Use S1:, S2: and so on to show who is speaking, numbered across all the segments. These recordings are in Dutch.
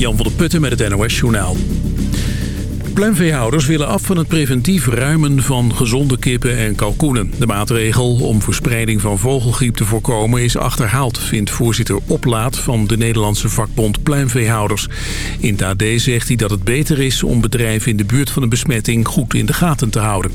S1: Jan van der Putten met het NOS Journaal. Pluimveehouders willen af van het preventief ruimen van gezonde kippen en kalkoenen. De maatregel om verspreiding van vogelgriep te voorkomen is achterhaald... vindt voorzitter Oplaat van de Nederlandse vakbond Pluimveehouders. In het AD zegt hij dat het beter is om bedrijven in de buurt van een besmetting goed in de gaten te houden.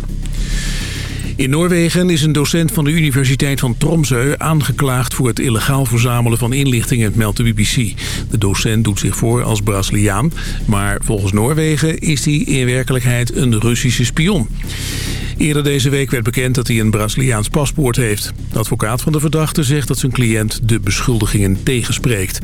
S1: In Noorwegen is een docent van de Universiteit van Tromsø aangeklaagd voor het illegaal verzamelen van inlichtingen, meldt de BBC. De docent doet zich voor als Braziliaan, maar volgens Noorwegen is hij in werkelijkheid een Russische spion. Eerder deze week werd bekend dat hij een Braziliaans paspoort heeft. De advocaat van de verdachte zegt dat zijn cliënt de beschuldigingen tegenspreekt.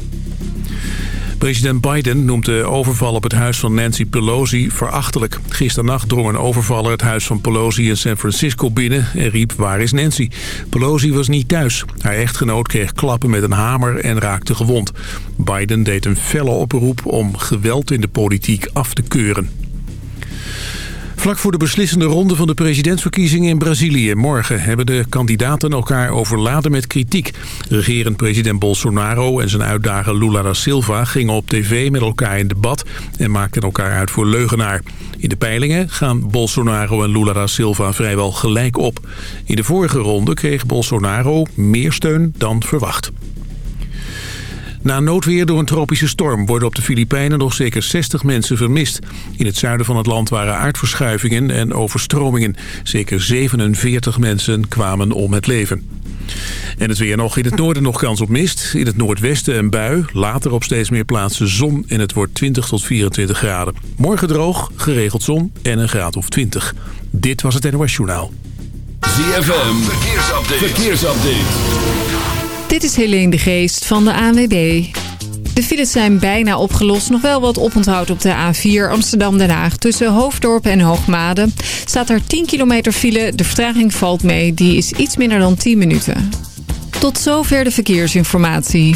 S1: President Biden noemt de overval op het huis van Nancy Pelosi verachtelijk. Gisternacht drong een overvaller het huis van Pelosi in San Francisco binnen en riep waar is Nancy? Pelosi was niet thuis. Haar echtgenoot kreeg klappen met een hamer en raakte gewond. Biden deed een felle oproep om geweld in de politiek af te keuren. Vlak voor de beslissende ronde van de presidentsverkiezingen in Brazilië morgen hebben de kandidaten elkaar overladen met kritiek. Regerend president Bolsonaro en zijn uitdager Lula da Silva gingen op tv met elkaar in debat en maakten elkaar uit voor leugenaar. In de peilingen gaan Bolsonaro en Lula da Silva vrijwel gelijk op. In de vorige ronde kreeg Bolsonaro meer steun dan verwacht. Na noodweer door een tropische storm worden op de Filipijnen nog zeker 60 mensen vermist. In het zuiden van het land waren aardverschuivingen en overstromingen. Zeker 47 mensen kwamen om het leven. En het weer nog. In het noorden nog kans op mist. In het noordwesten een bui. Later op steeds meer plaatsen zon. En het wordt 20 tot 24 graden. Morgen droog, geregeld zon en een graad of 20. Dit was het NOS Journaal.
S2: ZFM. Verkeersupdate. Verkeersupdate.
S3: Dit is Helene de Geest van de ANWB. De files zijn bijna opgelost. Nog wel wat oponthoud op de A4 Amsterdam-Den Haag. Tussen Hoofddorp en Hoogmade staat er 10 kilometer file. De vertraging valt mee. Die is iets minder dan 10 minuten. Tot zover de verkeersinformatie.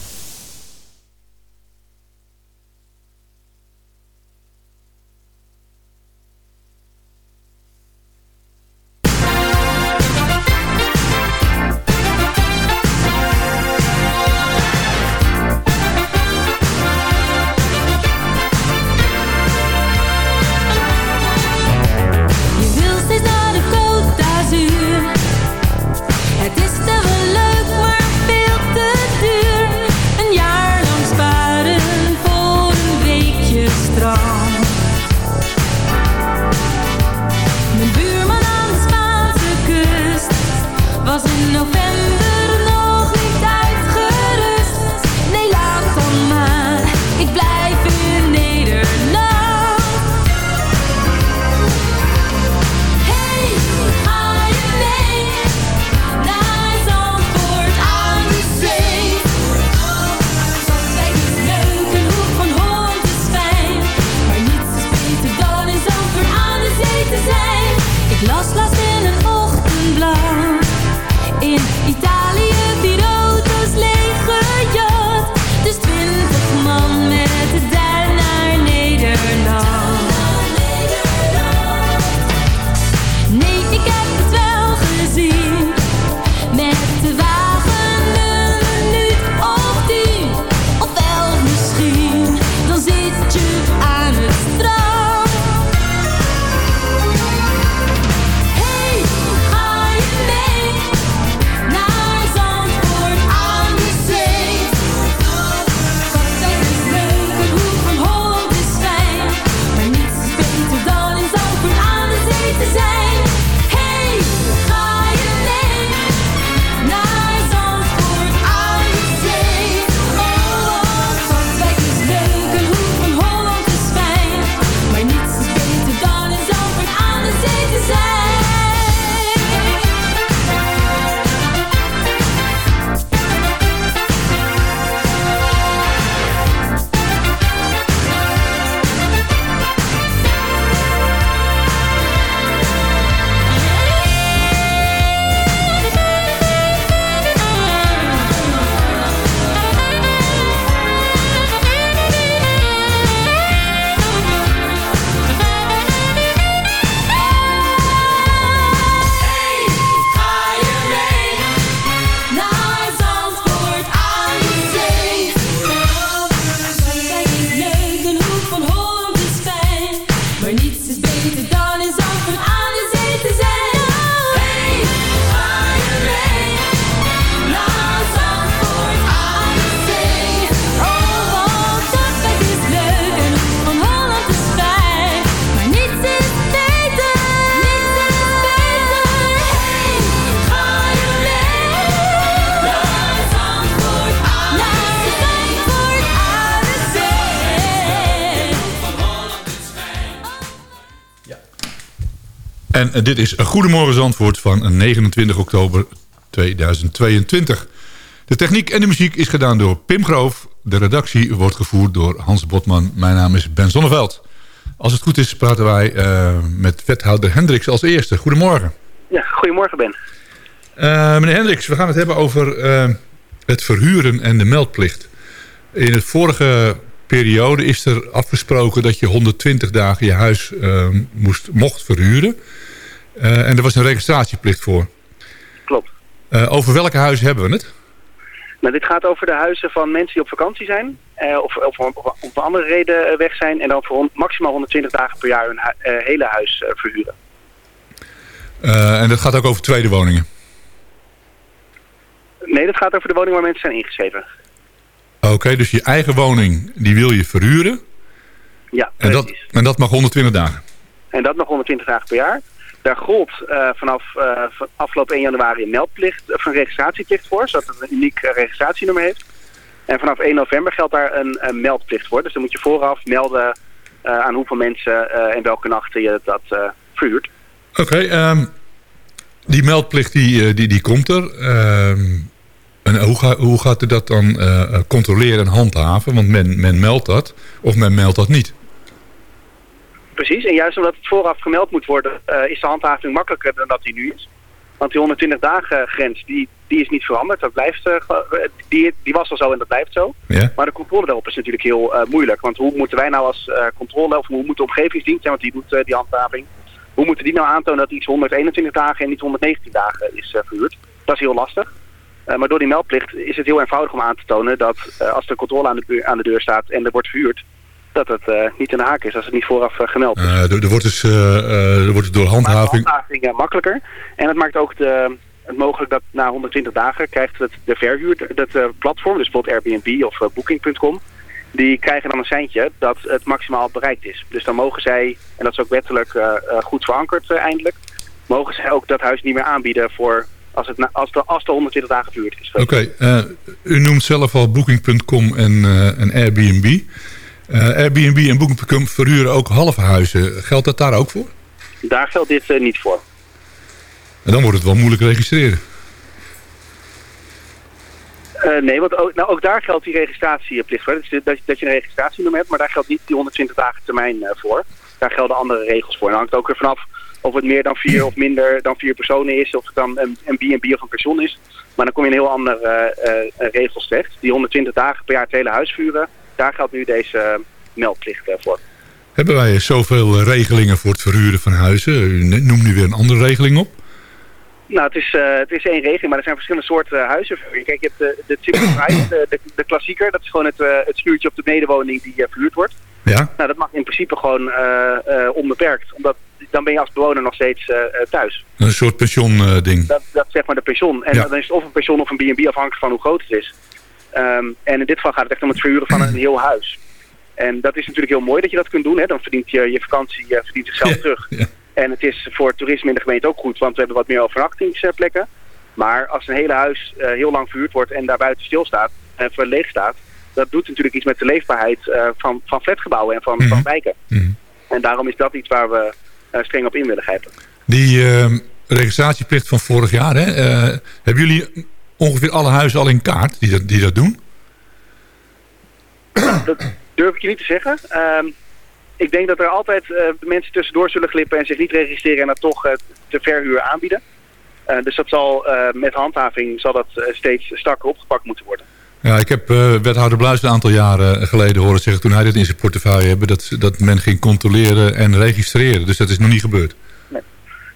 S4: En eh, dit is een Goedemorgen Zandvoort van 29 oktober 2022. De techniek en de muziek is gedaan door Pim Groof. De redactie wordt gevoerd door Hans Botman. Mijn naam is Ben Zonneveld. Als het goed is praten wij uh, met wethouder Hendricks als eerste. Goedemorgen.
S5: Ja, goedemorgen Ben.
S4: Uh, meneer Hendricks, we gaan het hebben over uh, het verhuren en de meldplicht. In het vorige periode is er afgesproken dat je 120 dagen je huis moest, mocht verhuren. En er was een registratieplicht voor.
S5: Klopt.
S4: over welke huizen hebben we het?
S5: Nou, dit gaat over de huizen van mensen die op vakantie zijn. Uh, of, of, of, om een andere reden weg zijn. En dan voor maximaal 120 dagen per jaar hun hele huis verhuren.
S4: en dat gaat ook over tweede woningen?
S5: Nee, dat gaat over de woning waar mensen zijn ingeschreven.
S4: Oké, okay, dus je eigen woning, die wil je verhuren?
S5: Ja,
S4: en dat, en dat mag 120 dagen?
S5: En dat mag 120 dagen per jaar. Daar gold uh, vanaf uh, afgelopen 1 januari een meldplicht, of een registratieplicht voor, zodat het een uniek registratienummer heeft. En vanaf 1 november geldt daar een, een meldplicht voor. Dus dan moet je vooraf melden aan hoeveel mensen en welke nachten je dat verhuurt.
S4: Oké, um, die meldplicht die, die, die komt er. Um, en hoe, hoe gaat u dat dan controleren en handhaven? Want men, men meldt dat, of men meldt dat niet.
S5: Precies, en juist omdat het vooraf gemeld moet worden, uh, is de handhaving makkelijker dan dat die nu is. Want die 120 dagen grens, die, die is niet veranderd. Dat blijft, uh, die, die was al zo en dat blijft zo.
S4: Ja.
S5: Maar de controle daarop is natuurlijk heel uh, moeilijk. Want hoe moeten wij nou als controle, of hoe moet de omgevingsdienst, want die doet die handhaving, hoe moeten die nou aantonen dat iets 121 dagen en niet 119 dagen is verhuurd? Dat is heel lastig. maar door die meldplicht is het heel eenvoudig om aan te tonen dat als er controle aan de, aan de deur staat en er wordt verhuurd, dat het uh, niet in de haak is als het niet vooraf uh, gemeld is.
S4: Uh, er, er, wordt dus, er wordt dus door handhaving...
S5: handhaving makkelijker. En het maakt ook de, het mogelijk dat na 120 dagen krijgt het de verhuur, dat platform, dus bijvoorbeeld Airbnb of Booking.com, die krijgen dan een seintje dat het maximaal bereikt is. Dus dan mogen zij, en dat is ook wettelijk goed verankerd eindelijk, mogen zij ook dat huis niet meer aanbieden voor als, het als, de, als de 120 dagen verhuurd is.
S4: Oké, okay, u noemt zelf al Booking.com en, en Airbnb. Uh, Airbnb en Booking.com verhuren ook halve huizen. Geldt dat daar ook voor?
S5: Daar geldt dit uh, niet voor.
S4: En dan wordt het wel moeilijk registreren.
S5: Uh, nee, want ook, nou, ook daar geldt die registratieplicht voor. Dus dat, dat je een registratienummer hebt, maar daar geldt niet die 120 dagen termijn voor. Daar gelden andere regels voor. En dan hangt ook weer vanaf of het meer dan vier of minder dan vier personen is. Of het dan een B&B of een pension is. Maar dan kom je in heel andere regels terecht. Die 120 dagen per jaar het hele huis vuren daar geldt nu deze meldplicht voor.
S4: Hebben wij zoveel regelingen voor het verhuren van huizen? U noemt nu weer een andere regeling op.
S5: Nou, het is, uh, het is één regeling, maar er zijn verschillende soorten huizen. Kijk, je hebt de, de Simple de, de, de, klassieker. Dat is gewoon het, uh, het schuurtje op de benedenwoning die uh, verhuurd wordt.
S4: Ja.
S5: Nou, dat mag in principe gewoon onbeperkt. Omdat dan ben je als bewoner nog steeds thuis.
S4: Een soort pensioen ding.
S5: Dat, dat is zeg maar de pensioen. En ja. dan is het of een pensioon of een B&B afhankelijk van hoe groot het is. Um, en in dit geval gaat het echt om het verhuren van een heel huis. En dat is natuurlijk heel mooi dat je dat kunt doen. Hè? Dan verdient je je vakantie je verdient zichzelf
S4: ja,
S5: terug.
S4: Ja.
S5: En het is voor toerisme in de gemeente ook goed, want we hebben wat meer overnachtingsplekken. Maar als een hele huis uh, heel lang verhuurd wordt en daar buiten stilstaat en uh, leeg staat, dat doet natuurlijk iets met de leefbaarheid uh, van, van flatgebouwen en van,
S4: Mhm.
S5: mm -hmm. van wijken.
S4: Mm -hmm.
S5: En daarom is dat iets waar we streng op in willen grijpen.
S4: Die ehm, registratieplicht van vorig jaar, hè? hebben jullie ongeveer alle huizen al in kaart die dat, die dat doen?
S5: Dat durf ik je niet te zeggen. Um, ik denk dat er altijd uh, mensen tussendoor zullen glippen en zich niet registreren en dat toch uh, te verhuur aanbieden. Uh, dus dat zal met handhaving zal dat steeds strakker opgepakt moeten worden.
S4: Ja, ik heb wethouder Bluis een aantal jaren geleden horen zeggen toen hij dit in zijn portefeuille hebben dat, dat men ging controleren en registreren. Dus dat is nog niet gebeurd.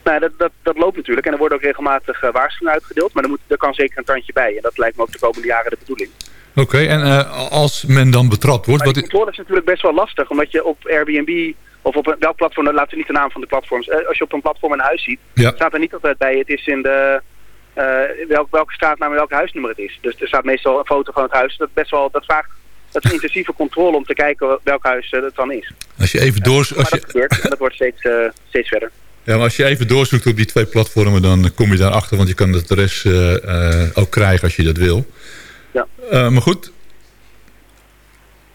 S5: Nou, dat, dat, dat loopt natuurlijk en er worden ook regelmatig waarschuwingen uitgedeeld, maar er, moet, er kan zeker een tandje bij en dat lijkt me ook de komende jaren de bedoeling.
S4: Oké, okay, en uh, als men dan betrapt wordt...
S5: Maar die controle is natuurlijk best wel lastig, omdat je op Airbnb of op welk platform, laten we niet de naam van de platforms, uh, als je op een platform een huis ziet,
S4: ja.
S5: staat er niet altijd bij, het is in de, uh, welk, welke straatnaam en welk huisnummer het is. Dus er staat meestal een foto van het huis, dat, best wel, dat vraagt dat is een intensieve controle om te kijken welk huis het dan is.
S4: Als je even door...
S5: Als je... dat gebeurt, en dat wordt steeds, steeds verder.
S4: Ja, maar als je even doorzoekt op die twee platformen, dan kom je daarachter, want je kan het de rest ook krijgen als je dat wil.
S5: Ja.
S4: maar goed,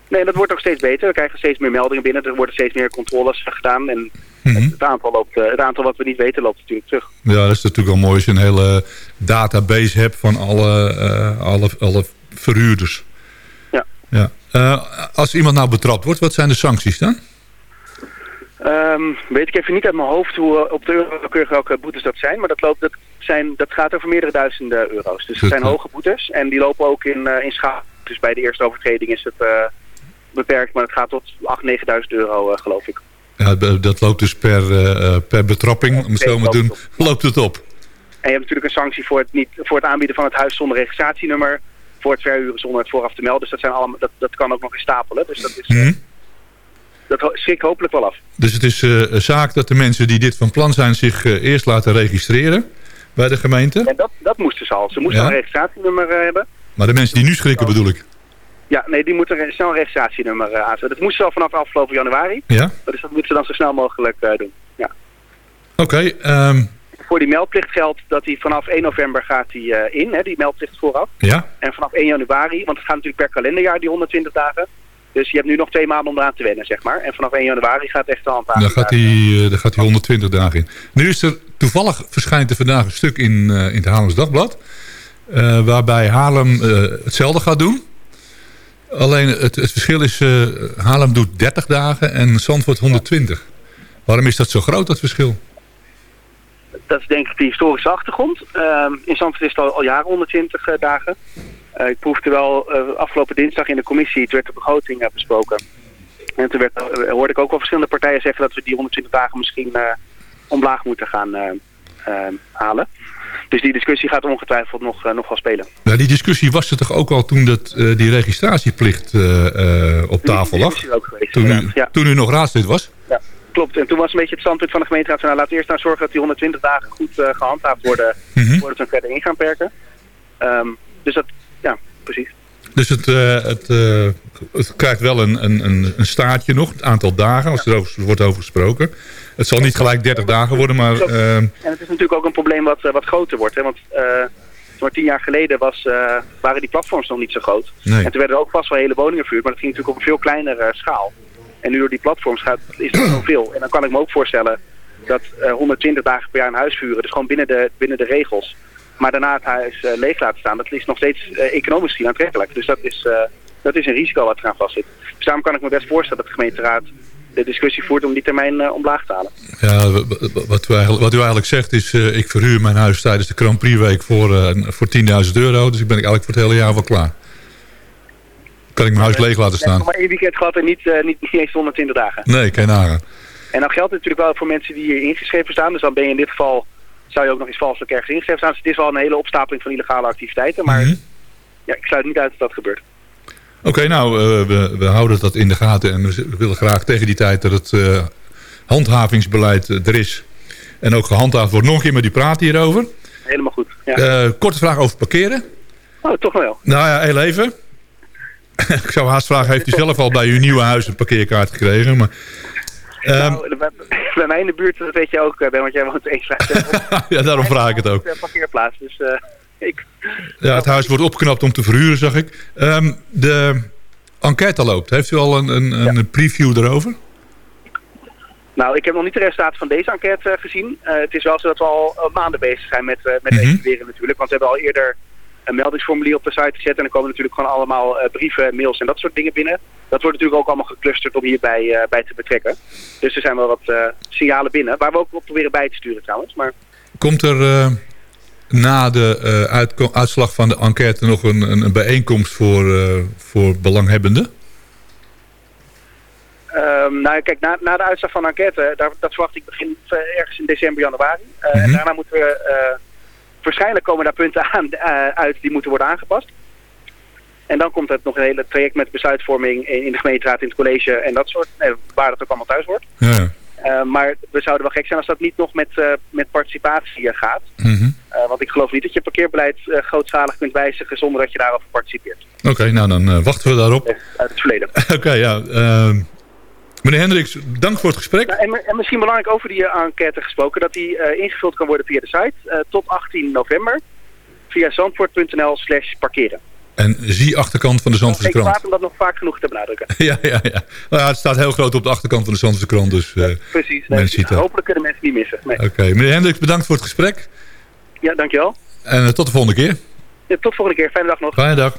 S5: Nee, dat wordt ook steeds beter. We krijgen steeds meer meldingen binnen. Er worden steeds meer controles gedaan. En
S4: Mhm.
S5: het, aantal loopt, eh, het aantal wat we niet weten loopt natuurlijk terug.
S4: Ja, dat is natuurlijk wel mooi als je een hele database hebt van alle, eh, alle, alle verhuurders.
S5: Ja.
S4: ja. Eh, als iemand nou betrapt wordt, wat zijn de sancties dan?
S5: Ehm, weet ik even niet uit mijn hoofd hoe eh, op de eurokeur welke boetes dat zijn. Maar dat, loopt, dat, zijn, dat gaat over meerdere duizenden euro's. Dus het zijn hoge boetes. En die lopen ook in, eh, in schaal. Dus bij de eerste overtreding is het eh, beperkt. Maar het gaat tot 8.000, 9.000 euro geloof ik.
S4: Ja, dat loopt dus per, per betrapping, om het zo maar te doen,
S5: loopt het
S4: op.
S5: En je hebt natuurlijk een sanctie voor het, niet, voor het aanbieden van het huis zonder registratienummer. Voor het verhuren zonder het vooraf te melden. Dus dat, zijn allemaal, dat, dat kan ook nog eens stapelen. Dus dat, is,
S4: Mhm.
S5: Dat schrikt hopelijk wel af.
S4: Dus het is een zaak dat de mensen die dit van plan zijn zich eh, eerst laten registreren bij de gemeente.
S5: En dat, dat moesten ze al. Ze moesten
S4: Ja.
S5: een registratienummer eh, hebben.
S4: Maar de mensen die nu schrikken bedoel ik.
S5: Ja, nee, die moeten snel een registratienummer uh, aanzetten. Dat moesten ze al vanaf afgelopen januari.
S4: Ja?
S5: Dus dat moeten ze dan zo snel mogelijk doen. Ja.
S4: Oké, ehm,
S5: Voor die meldplicht geldt dat die vanaf 1 november gaat die, in, hè, die meldplicht vooraf.
S4: ja.
S5: En vanaf 1 januari, want het gaat natuurlijk per kalenderjaar, die 120 dagen. Dus je hebt nu nog twee maanden om eraan te wennen, zeg maar. En vanaf 1 januari gaat echt de handhaving.
S4: Dan gaat, hij, eh, dan gaat hij 120 dagen in. Nu is er toevallig verschijnt er vandaag een stuk in, eh, in het Haarlems Dagblad. eh, waarbij Haarlem eh, hetzelfde gaat doen. Alleen het, het verschil is, eh Haarlem doet 30 dagen en Zandvoort 120. Waarom is dat zo groot, dat verschil?
S5: Dat is denk ik de historische achtergrond. Ehm, in Zandvoort is het al, al jaren 120 eh, dagen. Eh, ik proefde wel eh, afgelopen dinsdag in de commissie, het werd de begroting eh, besproken. En toen werd, hoorde ik ook wel verschillende partijen zeggen dat we die 120 dagen misschien omlaag moeten gaan halen. Dus die discussie gaat ongetwijfeld nog, nog wel spelen.
S4: Nou, die discussie was er toch ook al toen dat, die registratieplicht op tafel lag?
S5: geweest,
S4: Toen u.
S5: Ja.
S4: toen u nog raadslid was?
S5: Ja, klopt. En toen was een beetje het standpunt van de gemeenteraad... nou, laten we eerst nou zorgen dat die 120 dagen goed eh, gehandhaafd worden...
S4: Mhm.
S5: voordat we verder in gaan perken. Ehm, dus dat, precies.
S4: Dus het, eh, het, eh, het krijgt wel een, een, een, een staartje nog, het aantal dagen, als er over, wordt over gesproken. Het zal niet gelijk 30 dagen worden, maar eh,
S5: En het is natuurlijk ook een probleem wat, eh, wat groter wordt. Hè? Want maar tien jaar geleden was, waren die platforms nog niet zo groot.
S4: Nee.
S5: En toen werden er ook vast wel hele woningen verhuurd, maar dat ging natuurlijk op een veel kleinere schaal. En nu door die platforms gaat, is het zoveel. En dan kan ik me ook voorstellen dat eh, 120 dagen per jaar een huis vuren, dus gewoon binnen de, binnen de regels. Maar daarna het huis eh, leeg laten staan, dat is nog steeds eh, economisch gezien aantrekkelijk. Dus dat is, eh, dat is een risico wat eraan vastzit. Dus daarom kan ik me best voorstellen dat de gemeenteraad de discussie voert om die termijn eh, omlaag te halen.
S4: ja, wat, u eigenlijk, wat u eigenlijk zegt is, ik verhuur mijn huis tijdens de Grand Prix week voor, voor 10.000 euro. Dus ik ben ik eigenlijk voor het hele jaar wel klaar. Kan ik mijn huis leeg laten
S5: Ik heb
S4: staan?
S5: maar één weekend gehad en niet, niet, niet eens 120 dagen.
S4: Nee, je nagaan.
S5: En dan geldt het natuurlijk wel voor mensen die hier ingeschreven staan. Dus dan ben je in dit geval, zou je ook nog eens valselijk ergens ingeschreven staan. Dus het is wel een hele opstapeling van illegale activiteiten. Maar
S4: Mhm.
S5: ja, ik sluit niet uit dat dat gebeurt.
S4: Oké, nou, eh, we, we houden dat in de gaten en we willen graag tegen die tijd dat het eh, handhavingsbeleid eh, er is. En ook gehandhaafd wordt. Nog een keer met die praten hierover.
S5: Helemaal goed. Ja.
S4: Korte vraag over parkeren.
S5: Oh, toch wel.
S4: Nou ja, heel even. ik zou haast vragen, heeft u zelf al bij uw nieuwe huis een parkeerkaart gekregen? Maar,
S5: nou, bij, mij in de buurt, dat weet je ook, eh, Ben, want jij woont straat.
S4: ja, daarom vraag ik het ook.
S5: Een parkeerplaats, dus eh, ik...
S4: Ja, het huis wordt opgeknapt om te verhuren, zag ik. Ehm, de enquête loopt. Heeft u al een, een, een preview erover?
S5: Nou, ik heb nog niet de resultaten van deze enquête eh, gezien. Het is wel zo dat we al maanden bezig zijn met, met
S4: Mhm.
S5: evalueren natuurlijk. Want we hebben al eerder een meldingsformulier op de site gezet. En er komen natuurlijk gewoon allemaal eh, brieven, mails en dat soort dingen binnen. Dat wordt natuurlijk ook allemaal geclusterd om hierbij eh, bij te betrekken. Dus er zijn wel wat eh, signalen binnen. Waar we ook op proberen bij te sturen trouwens. Maar
S4: Komt er na de uitslag van de enquête nog een, een, een bijeenkomst voor, voor belanghebbenden?
S5: Ehm, nou, kijk, na, na de uitslag van de enquête, daar, dat verwacht ik begin ergens in december, januari. En
S4: Mhm.
S5: daarna moeten we, waarschijnlijk komen daar punten aan, eh, uit die moeten worden aangepast. En dan komt het nog een hele traject met besluitvorming in, in de gemeenteraad, in het college en dat soort, eh, waar dat ook allemaal thuis wordt.
S4: Ja.
S5: Eh, maar we zouden wel gek zijn als dat niet nog met, eh, met participatie gaat.
S4: Mhm.
S5: Want ik geloof niet dat je parkeerbeleid grootschalig kunt wijzigen zonder dat je daarover participeert.
S4: Oké, nou dan wachten we daarop.
S5: Uit het verleden.
S4: Oké, ja. Meneer Hendricks, dank voor het gesprek.
S5: Nou, en, en misschien belangrijk over die eh, enquête gesproken, dat die eh, ingevuld kan worden via de site eh, tot 18 november via zandvoort.nl slash parkeren.
S4: En zie achterkant van de Zandvoortse
S5: Ik
S4: krant.
S5: laat om dat nog vaak genoeg te benadrukken.
S4: Ja, ja, ja. Nou ja, het staat heel groot op de achterkant van de Zandvoortse krant. Dus
S5: Precies.
S4: men
S5: Nee,
S4: ziet dat.
S5: hopelijk kunnen mensen niet missen. Nee.
S4: Oké, meneer Hendricks, bedankt voor het gesprek.
S5: Ja, dankjewel.
S4: En tot de volgende keer.
S5: Ja, tot volgende keer. Fijne dag nog.
S4: Fijne dag.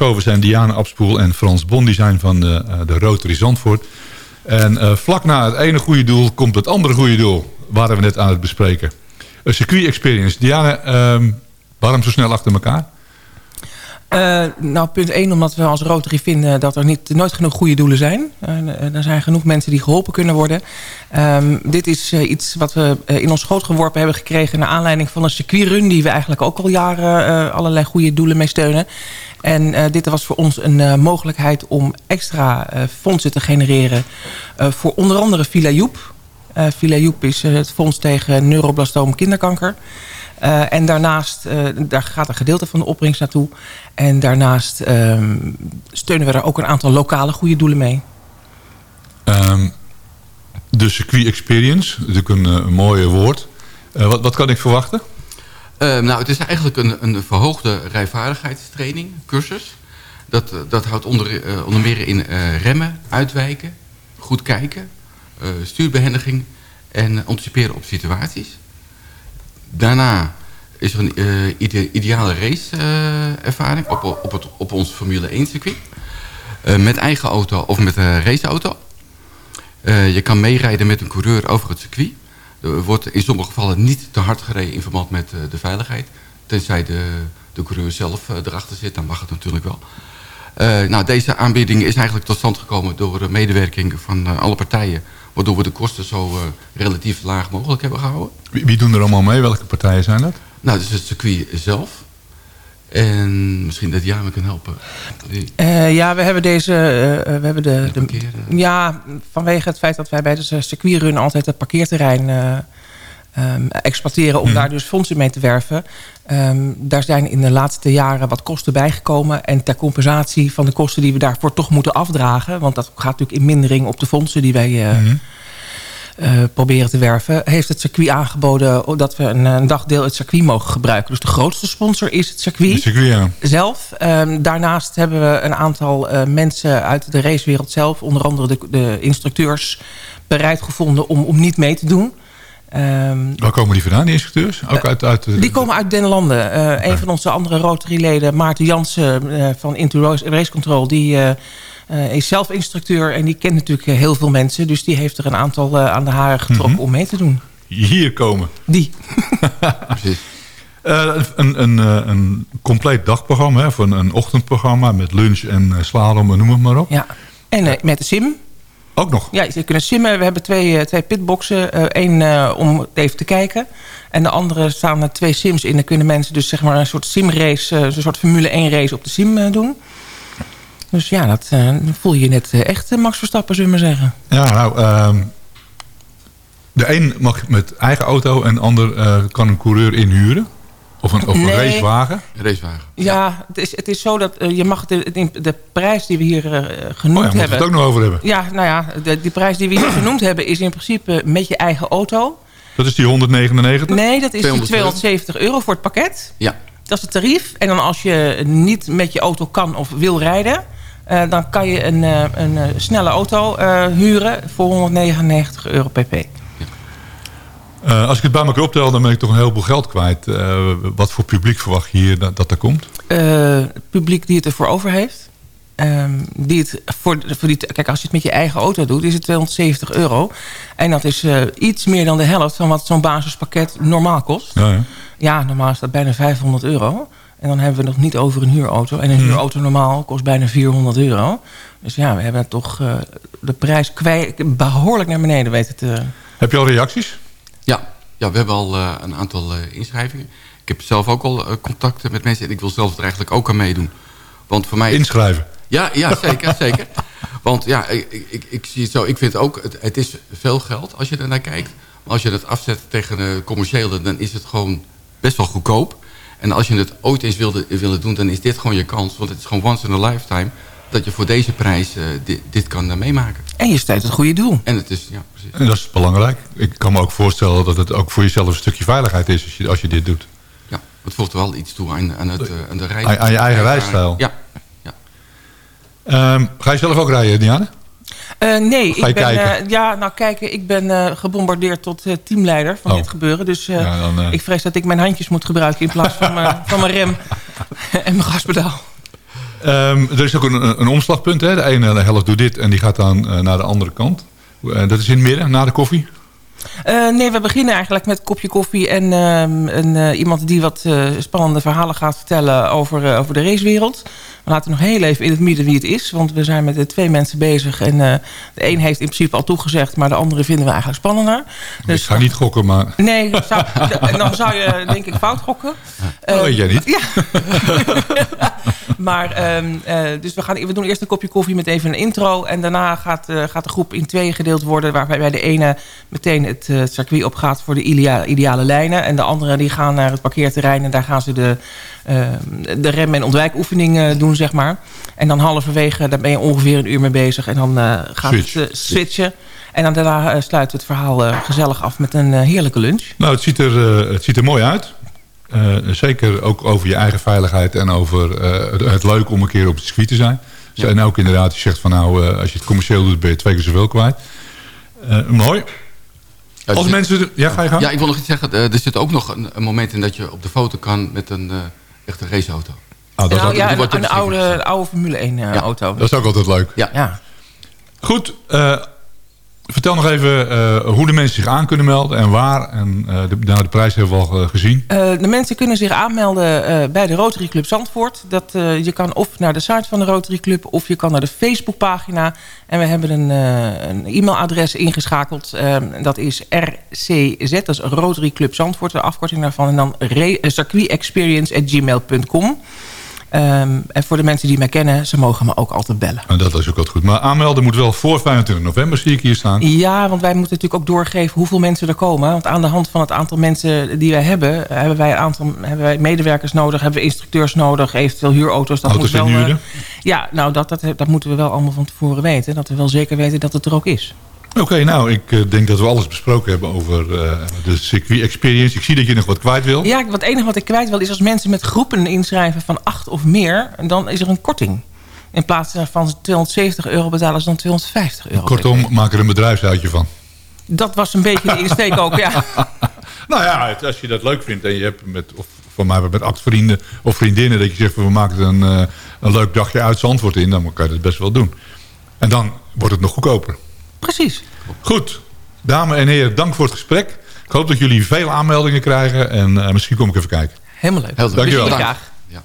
S4: Aangeschoven zijn Diana Abspoel en Frans Bon. Die zijn van de, eh, de Rotary Zandvoort. En eh, vlak na het ene goede doel komt het andere goede doel. Waren we net aan het bespreken. Een circuit experience. Diana, ehm, waarom zo snel achter elkaar?
S6: Eh, nou, punt 1, omdat we als Rotary vinden dat er niet, nooit genoeg goede doelen zijn. Eh, er zijn genoeg mensen die geholpen kunnen worden. Ehm, dit is eh, iets wat we in ons schoot geworpen hebben gekregen... naar aanleiding van een circuitrun... die we eigenlijk ook al jaren allerlei goede doelen mee steunen. En dit was voor ons een mogelijkheid om extra fondsen te genereren... voor onder andere Villa Joep. Villa Joep is het fonds tegen neuroblastoom kinderkanker... Uh, en daarnaast, uh, daar gaat een gedeelte van de opbrengst naartoe. En daarnaast uh, steunen we er ook een aantal lokale goede doelen mee.
S4: Um, de circuit experience, natuurlijk een, een mooie woord. Uh, wat, wat, kan ik verwachten?
S7: nou, het is eigenlijk een, een verhoogde rijvaardigheidstraining, cursus. Dat, dat houdt onder, onder meer in remmen, uitwijken, goed kijken, stuurbehendiging en anticiperen op situaties. Daarna is er een ide ideale raceervaring uh, op, op, het, op ons Formule 1 circuit. Uh, met eigen auto of met een raceauto. je kan meerijden met een coureur over het circuit. Er wordt in sommige gevallen niet te hard gereden in verband met de veiligheid. Tenzij de, de coureur zelf erachter zit, dan mag het natuurlijk wel. nou, deze aanbieding is eigenlijk tot stand gekomen door medewerking van alle partijen waardoor we de kosten zo uh, relatief laag mogelijk hebben gehouden.
S4: Wie, wie, doen er allemaal mee? Welke partijen zijn dat?
S7: Nou, dus het circuit zelf. En misschien dat jij me kan helpen.
S6: Uh, ja, we hebben deze... Uh, we hebben de, de, de, ja, vanwege het feit dat wij bij de circuitrun altijd het parkeerterrein um, exploiteren... om hmm. daar dus fondsen mee te werven. Um, daar zijn in de laatste jaren wat kosten bijgekomen. En ter compensatie van de kosten die we daarvoor toch moeten afdragen... want dat gaat natuurlijk in mindering op de fondsen die wij... Uh, hmm. Uh, proberen te werven... heeft het circuit aangeboden dat we een, een, dagdeel het circuit mogen gebruiken. Dus de grootste sponsor is het circuit,
S4: het circuit ja.
S6: zelf. Um, daarnaast hebben we een aantal uh, mensen uit de racewereld zelf... onder andere de, de, instructeurs bereid gevonden om, om niet mee te doen. Ehm,
S4: Waar komen die vandaan, die instructeurs? Ook uit, uit de-
S6: die komen uit Den Landen. Eh, een van onze andere Rotary-leden, Maarten Jansen eh, van Into Race, Control... die eh, eh, is zelf instructeur en die kent natuurlijk heel veel mensen. Dus die heeft er een aantal aan de haren getrokken
S4: Mhm.
S6: om mee te doen.
S4: hier komen.
S6: Die.
S7: Precies.
S4: Eh, een, een, een compleet dagprogramma, hè, voor een, een ochtendprogramma met lunch en eh, slalom en noem het maar op.
S6: Ja. En met de sim.
S4: Ook nog.
S6: Ja, ze kunnen simmen. We hebben twee, eh, twee pitboxen. Eén om even te kijken. En de andere staan er twee sims in. Dan kunnen mensen dus zeg maar een soort simrace, eh, een soort Formule 1 race op de sim eh, doen. Dus ja, dat eh, voel je je net eh, echt eh, Max Verstappen, zullen we maar zeggen.
S4: Ja, nou, ehm, de een mag met eigen auto en de ander eh, kan een coureur inhuren. Of een, of een
S6: Nee.
S4: racewagen.
S7: Racewagen.
S6: Ja, het, is, het is zo dat eh, je mag de, de, de prijs die we hier eh,
S4: Oh ja,
S6: genoemd
S4: moeten we
S6: hebben...
S4: het ook nog over hebben.
S6: Ja, nou ja, de, die prijs die we hier genoemd hebben is in principe met je eigen auto.
S4: Dat is die 199?
S6: Nee, dat is die
S7: 200 euro.
S6: 270 euro voor het pakket.
S7: Ja.
S6: Dat is het tarief. En dan als je niet met je auto kan of wil rijden... eh, dan kan je een, eh, een snelle auto eh, huren voor 199 euro pp.
S4: Eh, als ik het bij elkaar optel, dan ben ik toch een heleboel geld kwijt. Eh, wat voor publiek verwacht je hier dat, dat er komt?
S6: Het publiek die het ervoor over heeft... ehm, die het voor, voor die, kijk, als je het met je eigen auto doet, is het 270 euro. En dat is iets meer dan de helft van wat zo'n basispakket normaal kost.
S4: Ja, ja.
S6: Ja, normaal is dat bijna 500 euro. En dan hebben we nog niet over een huurauto. En een
S4: Hmm.
S6: huurauto normaal kost bijna 400 euro. Dus ja, we hebben toch de prijs kwijt, behoorlijk naar beneden weten te...
S4: Heb je al reacties?
S7: Ja, ja we hebben al eh, een aantal eh, inschrijvingen. Ik heb zelf ook al eh, contacten met mensen en ik wil zelf er eigenlijk ook aan meedoen. Want voor mij...
S4: Inschrijven.
S7: Ja, ja zeker, zeker. Want ja, ik, ik, ik zie het zo. Ik vind ook, het, het is veel geld als je er naar kijkt. Maar als je het afzet tegen de commerciële, dan is het gewoon best wel goedkoop. En als je het ooit eens wilde, willen doen, dan is dit gewoon je kans. Want het is gewoon once in a lifetime dat je voor deze prijs eh, dit, dit kan eh, meemaken.
S6: En je steunt het goede doel.
S7: En het is, ja, precies.
S4: En dat is belangrijk. Ik kan me ook voorstellen dat het ook voor jezelf een stukje veiligheid is als je, als je dit doet.
S7: Ja, het voegt wel iets toe aan, aan, het, eh, aan de reis.
S4: Aan- aan je eigen rijstijl.
S7: Ja,
S4: Ehm, ga je zelf ook rijden, Diane?
S6: Eh, nee,
S4: Ga je
S6: ik ben,
S4: kijken?
S6: eh, ja, nou kijken, ik ben eh, gebombardeerd tot teamleider van
S4: Oh.
S6: dit gebeuren. Dus
S4: Ja, dan,
S6: ik vrees dat ik mijn handjes moet gebruiken in plaats van, mijn- van mijn rem en mijn gaspedaal.
S4: Ehm, er is ook een, omslagpunt. Hè? De ene helft doet dit en die gaat dan eh, naar de andere kant. Eh, dat is in het midden, na de koffie.
S6: Eh, nee, we beginnen eigenlijk met een kopje koffie en eh, iemand die wat spannende verhalen gaat vertellen over, over de racewereld. We laten nog heel even in het midden wie het is, want we zijn met eh, twee mensen bezig. En eh, de een heeft in principe al toegezegd, maar de andere vinden we eigenlijk spannender. Dus
S4: ik ga niet gokken, maar
S6: Nee, zou, dan zou je denk ik fout gokken.
S4: dat weet jij niet.
S6: Ja. maar, ehm, eh, dus we, gaan, we doen eerst een kopje koffie met even een intro. En daarna gaat, eh, gaat de groep in tweeën gedeeld worden. Waarbij bij de ene meteen het circuit opgaat voor de idea- ideale lijnen. En de andere die gaan naar het parkeerterrein. En daar gaan ze de, eh, de rem- en ontwijkoefening eh, doen, zeg maar. En dan halverwege, daar ben je ongeveer een uur mee bezig. En dan eh, gaat
S4: Switch.
S6: het eh, switchen. En dan daarna eh, sluiten we het verhaal gezellig af met een heerlijke lunch.
S4: Nou, het ziet er, eh, het ziet er mooi uit. Eh, zeker ook over je eigen veiligheid en over eh, het, het leuk om een keer op het circuit te zijn.
S7: Ja.
S4: En ook inderdaad, je zegt van nou, eh, als je het commercieel doet, ben je twee keer zoveel kwijt. Eh, mooi.
S7: Ja,
S4: Als
S7: dus-
S4: mensen... Ja, ga je gaan?
S7: Ja, ik wil nog iets zeggen. Er zit ook nog een, een moment in dat je op de foto kan met een eh, echte raceauto.
S4: Oh, dat, is
S6: nou, ja, een, een oude, oude Formule 1 eh, auto.
S4: dat is ook altijd leuk.
S7: Ja.
S6: Ja.
S4: Goed, eh, vertel nog even eh, hoe de mensen zich aan kunnen melden en waar. En eh, de, nou, de prijs hebben we al gezien.
S6: De mensen kunnen zich aanmelden bij de Rotary Club Zandvoort. Dat, je kan of naar de site van de Rotary Club of je kan naar de Facebookpagina. En we hebben een, een e-mailadres ingeschakeld. Eh, dat is RCZ, dat is Rotary Club Zandvoort, de afkorting daarvan. En dan circuitexperience.gmail.com. Ehm, en voor de mensen die mij kennen, ze mogen me ook altijd bellen.
S4: En dat is ook altijd goed. Maar aanmelden moet wel voor 25 november, zie ik hier staan.
S6: Ja, want wij moeten natuurlijk ook doorgeven hoeveel mensen er komen. Want aan de hand van het aantal mensen die wij hebben... hebben wij, een aantal, hebben wij medewerkers nodig, hebben we instructeurs nodig... eventueel huurauto's. Dat
S4: Auto's
S6: moet wel, eh. Ja, nou, dat, dat, dat moeten we wel allemaal van tevoren weten. Dat we wel zeker weten dat het er ook is.
S4: Oké, nou, ik eh, denk dat we alles besproken hebben over eh, de circuit experience. Ik zie dat je nog wat kwijt wil.
S6: Ja, wat, het enige wat ik kwijt wil is als mensen met groepen inschrijven van acht of meer... dan is er een korting. In plaats van 270 euro betalen ze dan 250 euro.
S4: Kortom, maak er een bedrijfsuitje van.
S6: Dat was een beetje de insteek ook, ja.
S4: nou ja, als je dat leuk vindt en je hebt met, of van mij met acht vrienden of vriendinnen... dat je zegt, we maken een, eh, een leuk dagje uit Zandvoort in... dan kan je dat best wel doen. En dan wordt het nog goedkoper.
S6: Precies.
S4: Goed. Dames en heren, dank voor het gesprek. Ik hoop dat jullie veel aanmeldingen krijgen. En eh, misschien kom ik even kijken.
S6: Helemaal leuk.
S4: Dank
S6: je
S8: Dankjewel.
S6: Graag.
S8: Ja.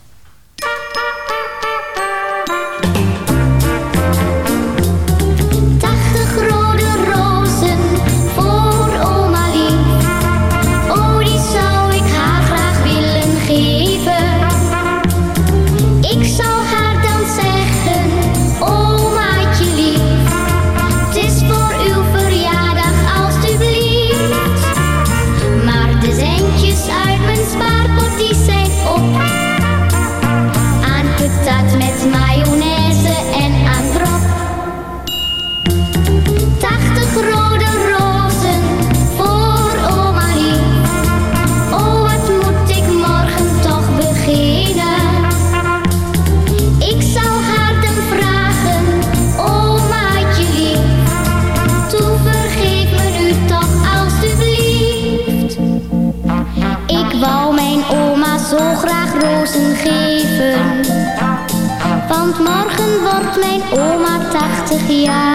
S9: ja.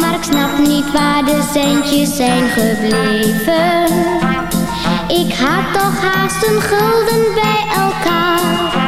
S9: Maar ik snap niet waar de centjes zijn gebleven. Ik had toch haast een gulden bij elkaar.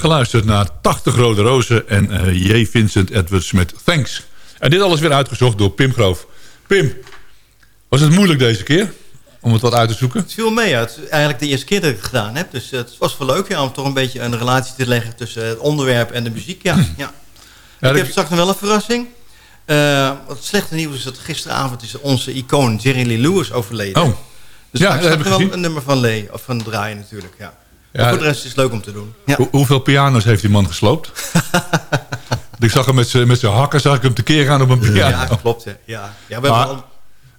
S4: Hebben geluisterd naar 80 Rode Rozen en eh, J. Vincent Edwards met Thanks. En dit alles weer uitgezocht door Pim Groof. Pim, was het moeilijk deze keer om het wat uit te zoeken?
S10: Het viel mee. ja. Het is eigenlijk de eerste keer dat ik het gedaan heb. Dus eh, het was wel leuk ja, om toch een beetje een relatie te leggen tussen het onderwerp en de muziek. Ja, ja.
S4: Ja,
S10: ik heb straks nog wel een verrassing. Eh, wat slechte nieuws is dat gisteravond is onze icoon Jerry Lee Lewis overleden.
S4: Oh,
S10: Dus
S4: Ja, dat heb ik
S10: wel
S4: gezien.
S10: een nummer van Lee, of van draaien natuurlijk. Ja.
S4: Ja,
S10: maar voor de rest is het leuk om te doen. Ja.
S4: Hoe- hoeveel piano's heeft die man gesloopt? ik zag hem met zijn met zijn hakken zag ik hem tekeer gaan op een piano.
S10: Ja, klopt. Ja, ja. ja we
S4: Maar-
S10: wel,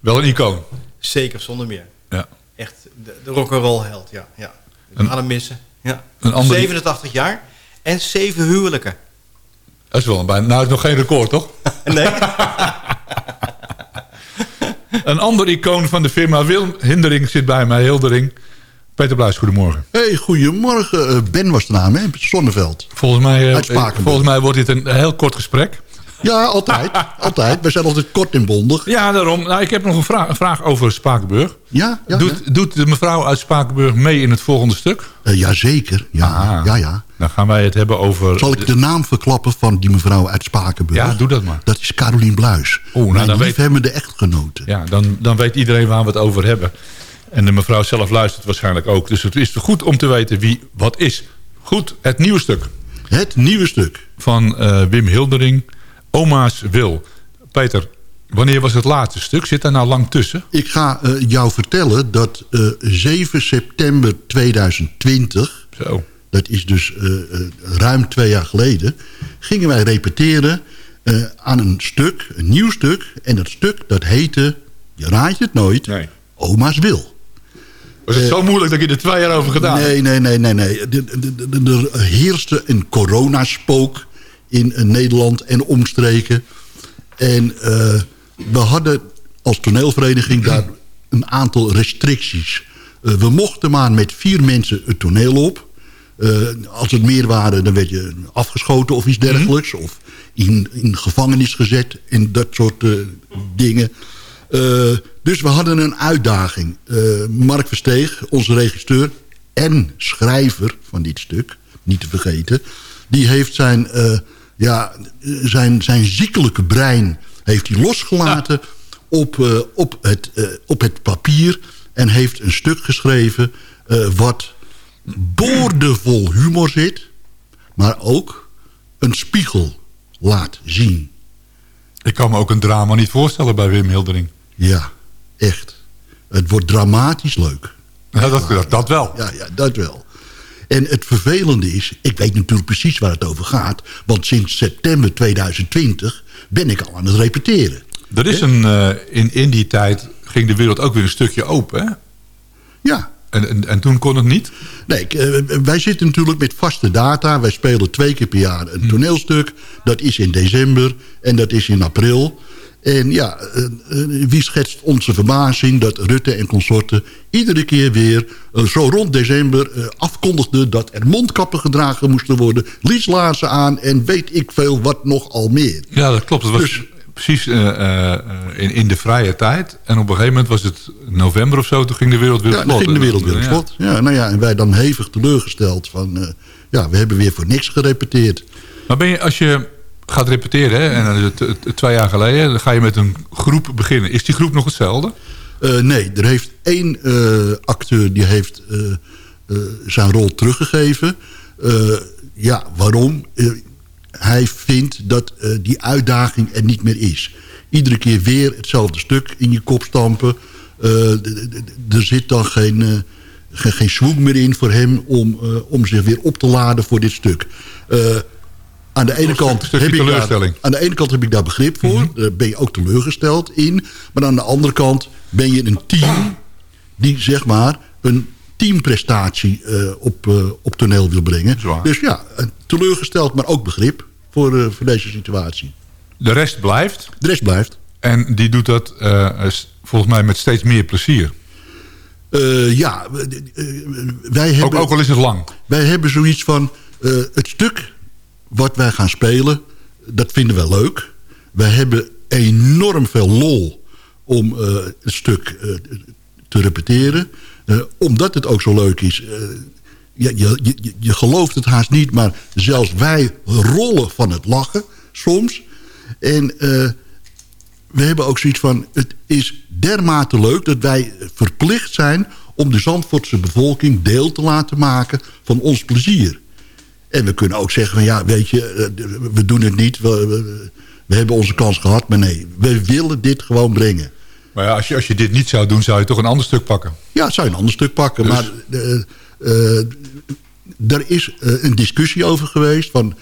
S4: Wel een icoon.
S10: zeker zonder meer.
S4: Ja.
S10: Echt de, de rock'n'roll held. Ja, ja. We
S4: Een-
S10: gaan hem missen. Ja.
S4: Een ander-
S10: 87 jaar en 7 huwelijken.
S4: Dat is wel een bijna. Nou, is nog geen record, toch?
S10: Nee?
S4: Een ander icoon van de firma Wil Hindering zit bij mij, Hildering. Peter Bluis, goedemorgen.
S11: Hey, goedemorgen. Eh, Ben was de naam, hè? Zonneveld.
S4: Volgens mij, eh, volgens mij wordt dit een heel kort gesprek.
S11: Ja, altijd. altijd. We zijn altijd kort en bondig.
S4: Ja, daarom. Nou, ik heb nog een vraag, een vraag over Spakenburg.
S11: Ja, ja,
S4: doet, doet de mevrouw uit Spakenburg mee in het volgende stuk?
S11: ja. Eh, jazeker. Ja,
S4: Ah.
S11: ja, ja.
S4: Dan gaan wij het hebben over...
S11: Zal ik de naam verklappen van die mevrouw uit Spakenburg?
S4: Ja, doe dat maar.
S11: Dat is Carolien Bluis.
S4: nou,
S11: Mijn
S4: dan weet-
S11: liefhebbende echtgenote.
S4: Ja, dan, dan weet iedereen waar we het over hebben. En de mevrouw zelf luistert waarschijnlijk ook. Dus het is goed om te weten wie wat is. Goed, het nieuwe stuk
S11: Het nieuwe stuk.
S4: van eh, Wim Hildering. Oma's Wil. Peter, wanneer was het laatste stuk? Zit daar nou lang tussen?
S11: Ik ga eh, jou vertellen dat eh, 7 september 2020...
S4: Zo.
S11: dat is dus eh, eh, ruim twee jaar geleden... gingen wij repeteren eh, aan een stuk, een nieuw stuk. En dat stuk dat heette, je raadt het nooit,
S4: Nee.
S11: Oma's Wil.
S4: Was het zo moeilijk dat je er twee jaar over gedaan hebt?
S11: Nee, nee, nee, nee. nee. Er heerste een coronaspook in eh, Nederland en omstreken. En eh, we hadden als toneelvereniging daar een aantal restricties. Eh, we mochten maar met vier mensen het toneel op. Eh, als het meer waren, dan werd je afgeschoten of iets dergelijks. Of in, in gevangenis gezet en dat soort eh, dingen. Dus we hadden een uitdaging. Eh, Mark Versteeg, onze regisseur en schrijver van dit stuk, niet te vergeten... die heeft zijn, eh, ja, zijn, zijn ziekelijke brein heeft hij losgelaten op, eh, op, het, op het papier... en heeft een stuk geschreven wat boordevol humor zit... maar ook een spiegel laat zien.
S4: Ik kan me ook een drama niet voorstellen bij Wim Hildering.
S11: Ja, echt. Het wordt dramatisch leuk.
S4: Ja, dat, dat, dat wel.
S11: Ja, ja, dat wel. En het vervelende is, ik weet natuurlijk precies waar het over gaat... want sinds september 2020 ben ik al aan het repeteren.
S4: Er is een, eh, in, in die tijd ging de wereld ook weer een stukje open. Hè?
S11: Ja.
S4: En, en, en toen kon het niet?
S11: Nee, eh, wij zitten natuurlijk met vaste data. Wij spelen twee keer per jaar een toneelstuk. Dat is in december en dat is in april. En ja, eh, eh, wie schetst onze verbazing dat Rutte en consorten... iedere keer weer eh, zo rond december afkondigden... dat er mondkappen gedragen moesten worden... lieslaarzen aan en weet ik veel wat nog al meer.
S4: Ja, dat klopt. Het was
S11: Dus-
S4: precies in, in de vrije tijd. En op een gegeven moment was het november of zo. Toen ging de wereld weer
S11: Ja,
S4: op
S11: dan
S4: slot.
S11: ging de wereld weer op
S4: Ja.
S11: slot. Ja, nou ja, en wij dan hevig teleurgesteld van... ja, we hebben weer voor niks gerepeteerd.
S4: Maar ben je, als je gaat repeteren, hè, en het, twee jaar geleden... dan ga je met een groep beginnen. Is die groep nog hetzelfde?
S11: Eh, nee, er heeft één eh, acteur die heeft eh, zijn rol teruggegeven. Ja, waarom? Hij vindt dat die uitdaging er niet meer is. Iedere keer weer hetzelfde stuk in je kop stampen. Er zit dan geen, geen, geen meer in voor hem om, om zich weer op te laden voor dit stuk. Aan de ene kant heb ik daar, aan de ene kant heb ik daar begrip voor. Daar ben je ook teleurgesteld in. Maar aan de andere kant ben je een team... die zeg maar een teamprestatie eh, op, eh, op toneel wil brengen.
S4: Zwaar.
S11: Dus ja, teleurgesteld, maar ook begrip voor, eh, voor deze situatie.
S4: De rest blijft.
S11: De rest blijft.
S4: En die doet dat volgens mij met steeds meer plezier.
S11: Ja, wij
S4: Ook,
S11: hebben...
S4: ook al is het lang.
S11: Wij hebben zoiets van... het stuk wat wij gaan spelen, dat vinden we leuk. Wij hebben enorm veel lol om eh, het stuk eh, te repeteren. Eh, omdat het ook zo leuk is... je, je, je, gelooft het haast niet, maar zelfs wij rollen van het lachen soms. En we hebben ook zoiets van... het is dermate leuk dat wij verplicht zijn... om de Zandvoortse bevolking deel te laten maken van ons plezier. En we kunnen ook zeggen van ja, weet je, eh, we doen het niet. We, we, we hebben onze kans gehad, maar nee, we willen dit gewoon brengen.
S4: Maar ja, als je, als je dit niet zou doen, zou je toch een ander stuk pakken?
S11: Ja, zou je een ander stuk pakken.
S4: Dus-
S11: Maar eh, eh, er is een discussie over geweest van...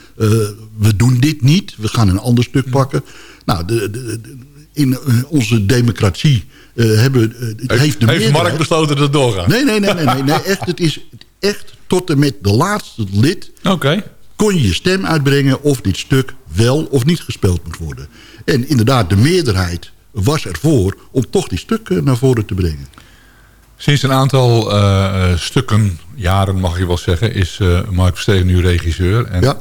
S11: we doen dit niet, we gaan een ander stuk pakken. Nou, de, de- de- in onze democratie eh, hebben, heeft de
S4: heeft. Mark besloten dat het doorgaat?
S11: Nee, nee, nee, nee, nee, nee echt, het is echt tot en met de laatste lid... Kon je je stem uitbrengen of dit stuk wel of niet gespeeld moet worden. En inderdaad, de meerderheid was ervoor om toch die stukken naar voren te brengen.
S4: Sinds een aantal eh, eh, stukken, jaren mag je wel zeggen... is eh, Mark Verstegen nu regisseur. En
S11: Ja.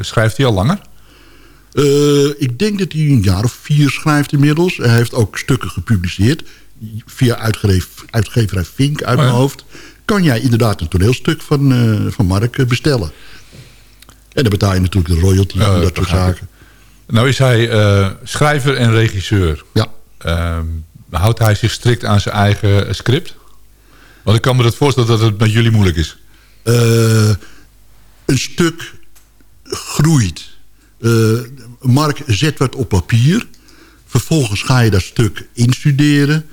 S4: schrijft hij al langer?
S11: Ik denk dat hij een jaar of vier schrijft inmiddels. Hij heeft ook stukken gepubliceerd. Via uitgeverij Fink uit
S4: Oh ja.
S11: mijn hoofd. Kan jij inderdaad een toneelstuk van, eh, van Mark eh, bestellen. En dan betaal je natuurlijk de royalty
S4: Ja,
S11: en dat soort zaken.
S4: Nou is hij eh, schrijver en regisseur.
S11: Ja.
S4: Ehm, houdt hij zich strikt aan zijn eigen script? Want ik kan me dat voorstellen dat het met jullie moeilijk is.
S11: Eh, een stuk groeit. Eh, Mark zet wat op papier. Vervolgens ga je dat stuk instuderen.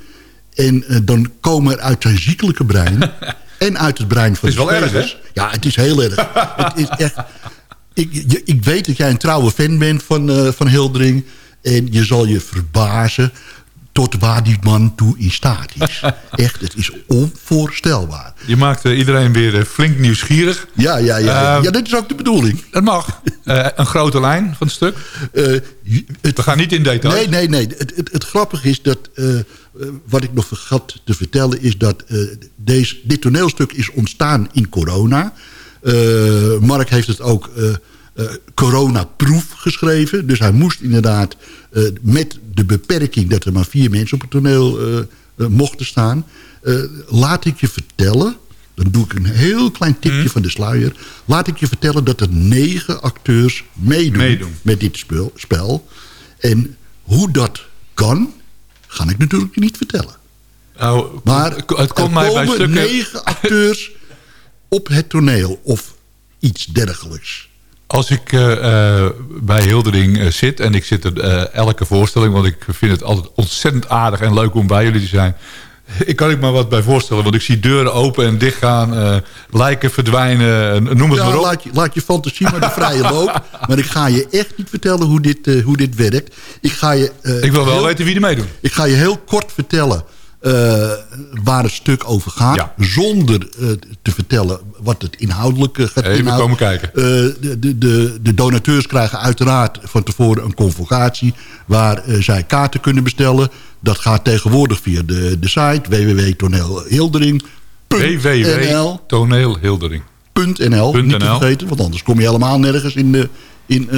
S11: En eh, dan komen er uit zijn ziekelijke brein... en uit het brein van
S4: Het is wel erg,
S11: spelers- Ja, het is heel erg. het is echt... Ik, je- ik weet dat jij een trouwe fan bent van, eh, van Hildering. En je zal je verbazen tot waar die man toe in staat is. Echt, het is onvoorstelbaar.
S4: Je maakt eh, iedereen weer eh, flink nieuwsgierig.
S11: Ja, ja, ja.
S4: Ehm,
S11: ja, dat is ook de bedoeling.
S4: Dat mag. Eh, een grote lijn van het stuk?
S11: We
S4: gaan niet in detail.
S11: Nee, nee, nee. Het, het, het grappige is dat... wat ik nog vergat te vertellen is dat... deze, dit toneelstuk is ontstaan in corona. Mark heeft het ook eh, coronaproof geschreven. Dus hij moest inderdaad met de beperking... dat er maar vier mensen op het toneel eh, eh, mochten staan... eh, laat ik je vertellen... Dan doe ik een heel klein tipje
S4: Mhm.
S11: van de sluier. Laat ik je vertellen dat er negen acteurs meedoen,
S4: Meedoen.
S11: met dit spel, spel. En hoe dat kan, ga ik natuurlijk niet vertellen.
S4: Nou,
S11: Maar
S4: het komt mij bij stukken...
S11: negen acteurs op het toneel of iets dergelijks.
S4: Als ik eh, eh, bij Hildering eh, zit en ik zit er elke voorstelling... want ik vind het altijd ontzettend aardig en leuk om bij jullie te zijn... Ik kan ik me wat bij voorstellen, want ik zie deuren open en dichtgaan... eh lijken verdwijnen, noem het
S11: Ja,
S4: maar op.
S11: laat, je, laat je fantasie maar de vrije loop. Maar ik ga je echt niet vertellen hoe dit, hoe dit werkt. Ik, ga je,
S4: Ik wil wel
S11: heel-
S4: weten wie er meedoet.
S11: Ik ga je heel kort vertellen eh, waar het stuk over gaat. Zonder eh, te vertellen wat het inhoudelijk eh, gaat
S4: Even
S11: inhouden.
S4: komen kijken.
S11: De, de, de, donateurs krijgen uiteraard van tevoren een convocatie... waar zij kaarten kunnen bestellen. Dat gaat tegenwoordig via de, de site www.toneelhildering.nl
S4: Toneelhildering.
S11: .nl, niet te vergeten, want anders kom je helemaal nergens in, de, in,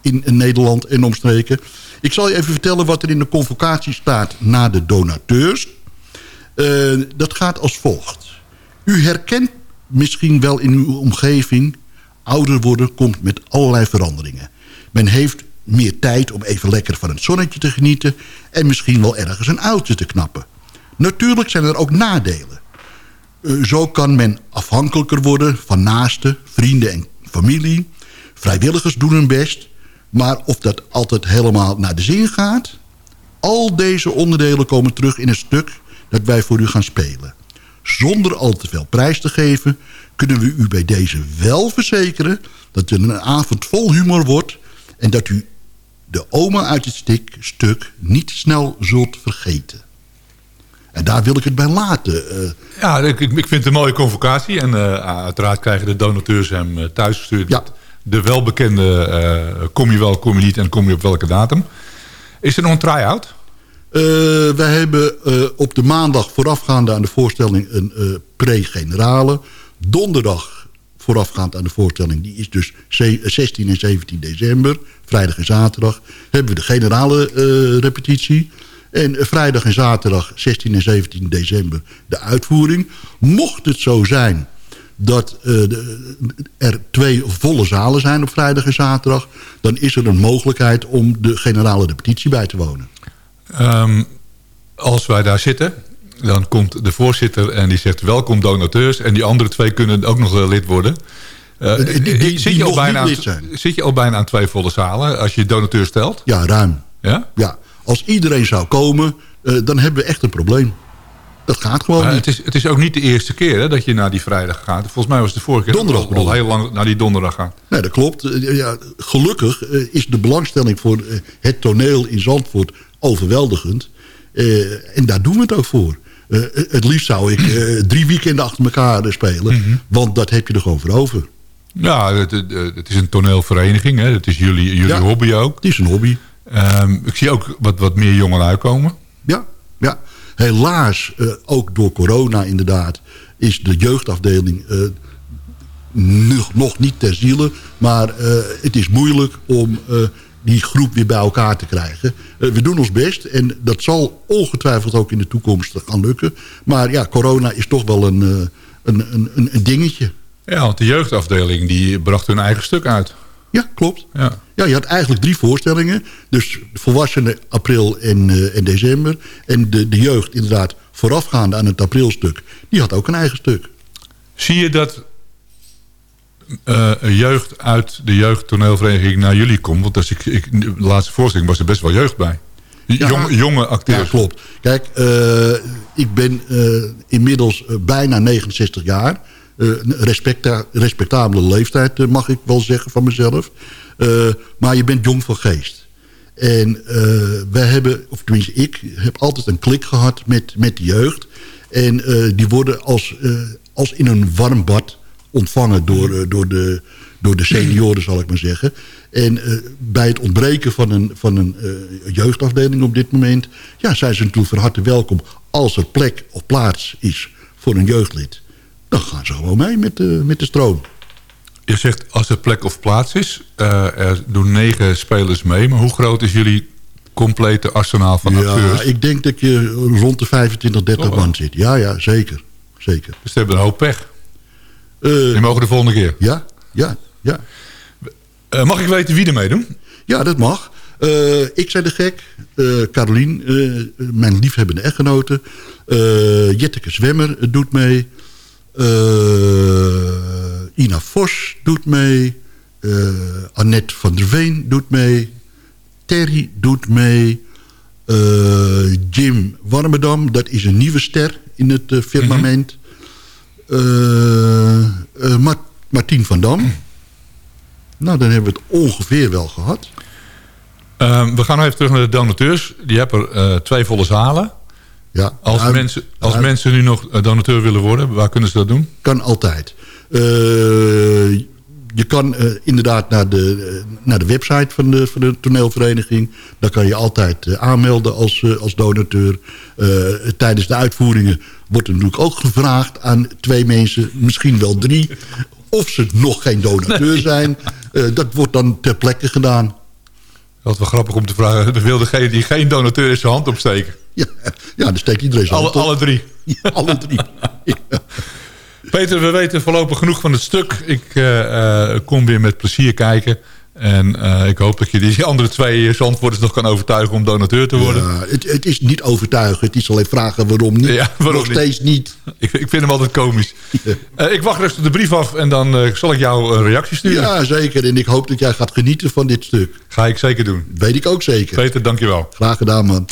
S11: in, in Nederland en omstreken. Ik zal je even vertellen wat er in de convocatie staat naar de donateurs. Eh, dat gaat als volgt. U herkent misschien wel in uw omgeving... ouder worden komt met allerlei veranderingen. Men heeft meer tijd om even lekker van het zonnetje te genieten... en misschien wel ergens een uiltje te knappen. Natuurlijk zijn er ook nadelen. Eh, Zo kan men afhankelijker worden van naasten, vrienden en familie. Vrijwilligers doen hun best. Maar of dat altijd helemaal naar de zin gaat... al deze onderdelen komen terug in een stuk dat wij voor u gaan spelen. Zonder al te veel prijs te geven... kunnen we u bij deze wel verzekeren... dat het een avond vol humor wordt... en dat u de oma uit het stik, stuk niet snel zult vergeten. En daar wil ik het bij laten. eh.
S4: Ja, ik, ik vind het een mooie convocatie. En eh, uiteraard krijgen de donateurs hem eh, thuisgestuurd. met De welbekende kom je wel, kom je niet en kom je op welke datum. Is er nog een try-out?
S11: Eh, wij hebben eh, op de maandag voorafgaande aan de voorstelling een eh, pre-generale. Donderdag voorafgaand aan de voorstelling, die is dus ze- 16 en 17 december. Vrijdag en zaterdag hebben we de generale repetitie. En vrijdag en zaterdag 16 en 17 december de uitvoering. Mocht het zo zijn dat er twee volle zalen zijn op vrijdag en zaterdag... dan is er een mogelijkheid om de generale repetitie bij te wonen.
S4: Ehm, als wij daar zitten, dan komt de voorzitter en die zegt welkom donateurs. En die andere twee kunnen ook nog eh, lid worden. Eh,
S11: Die- die- die
S4: zit, je al bijna aan, zit je al bijna aan twee volle zalen als je donateur stelt?
S11: Ja, ruim.
S4: Ja?
S11: Ja, als iedereen zou komen, eh, dan hebben we echt een probleem. Dat gaat gewoon
S4: Maar
S11: niet.
S4: het, is, het is ook niet de eerste keer hè, dat je naar die vrijdag gaat. Volgens mij was het de vorige keer
S11: Donderdag
S4: al, heel lang naar die donderdag gaan.
S11: Nee, dat klopt. Eh, Ja, gelukkig eh, is de belangstelling voor eh, het toneel in Zandvoort overweldigend. Eh, en daar doen we het ook voor. Eh, het liefst zou ik eh, drie weekenden achter elkaar eh, spelen. Want dat heb je er gewoon voor over.
S4: Ja, het, het, is een toneelvereniging. Hè. Het is jullie, jullie
S11: Ja.
S4: hobby ook.
S11: Het is een hobby.
S4: Ehm, ik zie ook wat, wat meer jongeren uitkomen.
S11: Ja, ja. Helaas, eh, ook door corona inderdaad, is de jeugdafdeling eh, nog, nog niet ter ziele. Maar eh, het is moeilijk om eh, die groep weer bij elkaar te krijgen. Eh, we doen ons best en dat zal ongetwijfeld ook in de toekomst gaan lukken. Maar ja, corona is toch wel een, eh, een, een, een, een dingetje.
S4: Ja, want de jeugdafdeling die bracht hun eigen stuk uit.
S11: Ja, klopt.
S4: Ja.
S11: Ja, je had eigenlijk drie voorstellingen. Dus volwassenen april en, eh, en december. En de, de jeugd inderdaad voorafgaande aan het aprilstuk. Die had ook een eigen stuk.
S4: Zie je dat een jeugd uit de jeugdtoneelvereniging naar jullie komt? Want als ik, ik, de laatste voorstelling was er best wel jeugd bij. Jong, jonge acteurs.
S11: Ja, klopt. Kijk, eh, ik ben eh, inmiddels bijna 69 jaar. Respecta respectabele leeftijd, mag ik wel zeggen van mezelf. Maar je bent jong van geest. En wij hebben, of tenminste ik, heb altijd een klik gehad met, met de jeugd. En die worden als, als in een warm bad ontvangen door, eh, door, de, door de senioren, zal ik maar zeggen. En eh, bij het ontbreken van een, van een eh, jeugdafdeling op dit moment... Ja, zijn ze natuurlijk van harte welkom als er plek of plaats is voor een jeugdlid. Dan gaan ze gewoon mee met de, met de stroom.
S4: Je zegt als er plek of plaats is. er doen negen spelers mee. Maar hoe groot is jullie complete arsenaal van
S11: Ja,
S4: acteurs?
S11: ik denk dat je rond de 25, 30
S4: Oh.
S11: man zit. Ja, ja, zeker. zeker.
S4: Dus ze hebben een hoop pech.
S11: Eh,
S4: Die mogen de volgende keer.
S11: Ja, ja, ja.
S4: Eh, mag ik weten wie er meedoen?
S11: Ja, dat mag. Eh, ik zei de gek. Eh Carolien, mijn liefhebbende echtgenote. Jetteke Zwemmer doet mee. Ina Vos doet mee. Annette van der Veen doet mee. Terry doet mee. Jim Warmerdam, dat is een nieuwe ster in het firmament. Eh, eh, Ma- Martien van Dam. Nou, dan hebben we het ongeveer wel gehad.
S4: Ehm, we gaan nog even terug naar de donateurs. Die hebben er eh, twee volle zalen.
S11: Ja,
S4: Als,
S11: nou,
S4: mensen, als
S11: nou,
S4: mensen nu nog donateur willen worden, waar kunnen ze dat doen?
S11: Kan altijd. Je kan inderdaad naar de, naar de website van de, van de toneelvereniging. Daar kan je altijd aanmelden als, als donateur. Tijdens de uitvoeringen wordt er natuurlijk ook gevraagd aan twee mensen, misschien wel drie... of ze nog geen donateur zijn. Eh, dat wordt dan ter plekke gedaan.
S4: Dat wel grappig om te vragen. Wil degene die geen donateur is zijn hand opsteken?
S11: Ja, ja dan steekt iedereen zijn
S4: Alle,
S11: hand op.
S4: alle drie.
S11: Ja, alle drie.
S4: Peter, we weten voorlopig genoeg van het stuk. Ik eh, kom weer met plezier kijken. En eh, ik hoop dat je die andere twee zandwoorders nog kan overtuigen om donateur te worden.
S11: Ja, het, het is niet overtuigen. Het is alleen vragen waarom niet.
S4: Ja, waarom
S11: Nog
S4: niet?
S11: steeds niet.
S4: Ik, ik vind hem altijd komisch. Eh, ik wacht rustig de brief af en dan eh, zal ik jou een reactie sturen.
S11: Ja, zeker. En ik hoop dat jij gaat genieten van dit stuk.
S4: Ga ik zeker doen.
S11: Weet ik ook zeker.
S4: Peter, dankjewel.
S11: Graag gedaan, man.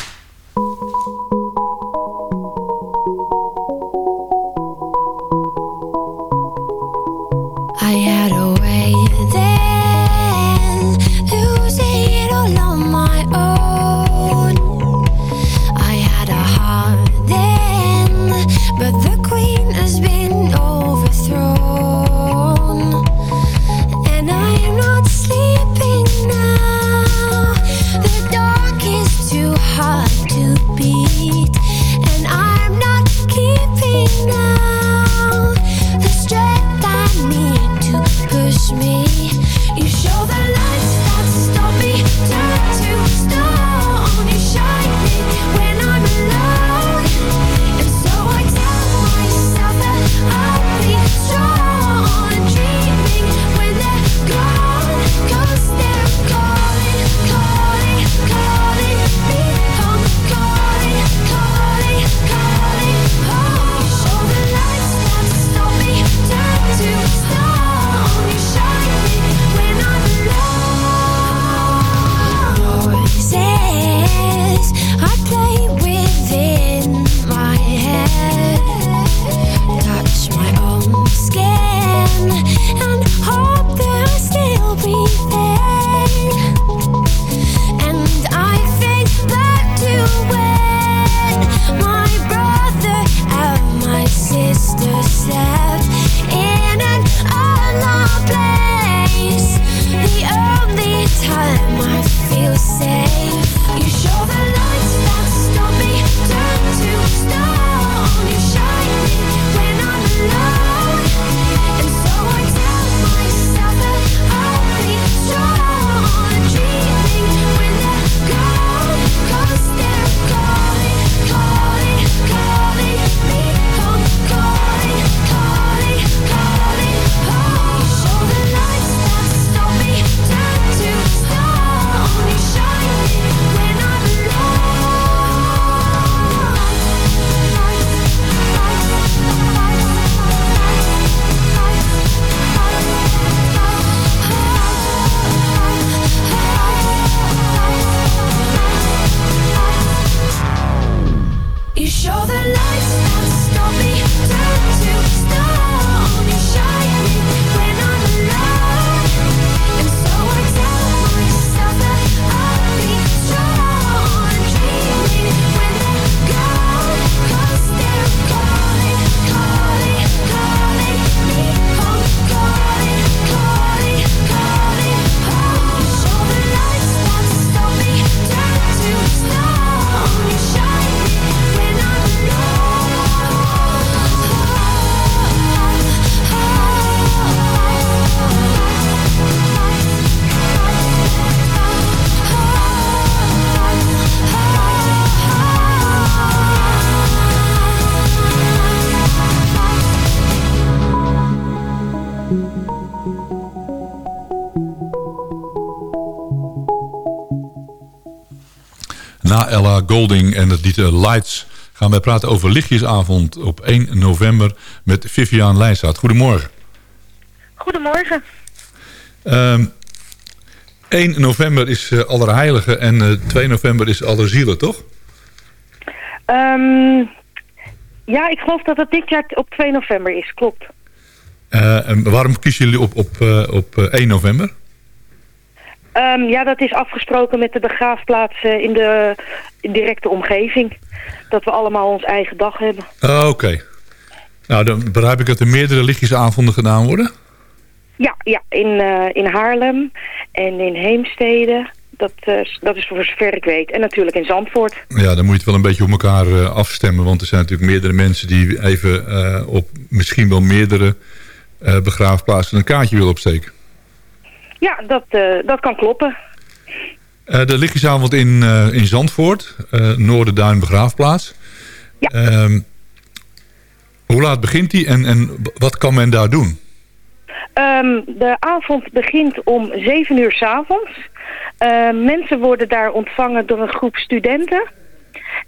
S4: Golding en het lied eh, Lights gaan wij praten over Lichtjesavond op 1 november met Vivian Leijsaat. Goedemorgen.
S12: Goedemorgen.
S4: Ehm 1 november is eh, Allerheilige en eh, 2 november is Allerzielen, toch?
S12: Ehm, ja, ik geloof dat het dit jaar op 2 november is, klopt.
S4: Eh, en waarom kiezen jullie op, op, eh, op eh, 1 november?
S12: Ehm, ja, dat is afgesproken met de begraafplaatsen in de directe omgeving. Dat we allemaal ons eigen dag hebben.
S4: Ah, Oké. Nou, dan begrijp ik dat er meerdere lichtjesavonden gedaan worden.
S12: Ja, ja in, eh, in Haarlem en in Heemstede. Dat, eh, dat is voor zover ik weet. En natuurlijk in Zandvoort.
S4: Ja, dan moet je het wel een beetje op elkaar eh, afstemmen. Want er zijn natuurlijk meerdere mensen die even eh, op misschien wel meerdere eh, begraafplaatsen een kaartje willen opsteken.
S12: Ja, dat, eh, dat kan kloppen.
S4: Eh, de lichtjesavond in, eh, in Zandvoort, Noorderduin begraafplaats.
S12: Ja.
S4: Ehm, hoe laat begint die en, en wat kan men daar doen?
S12: Ehm, de avond begint om 7 uur 's avonds. Eh, mensen worden daar ontvangen door een groep studenten.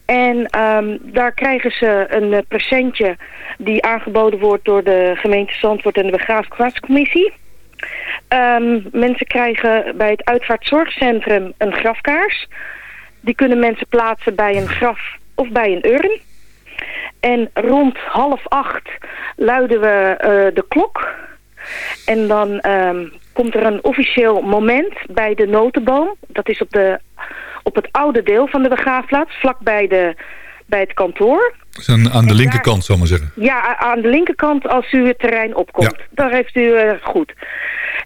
S12: En ehm, daar krijgen ze een presentje die aangeboden wordt door de gemeente Zandvoort en de begraafplaatscommissie. Ehm, mensen krijgen bij het uitvaartzorgcentrum een grafkaars. Die kunnen mensen plaatsen bij een graf of bij een urn. En rond half acht luiden we eh, de klok. En dan ehm, komt er een officieel moment bij de notenboom. Dat is op, de, op het oude deel van de begraafplaats, vlakbij de, bij het kantoor.
S4: Is aan, aan de linkerkant, zal ik maar zeggen.
S12: Ja, aan de linkerkant als u het terrein opkomt. Daar heeft u eh, goed.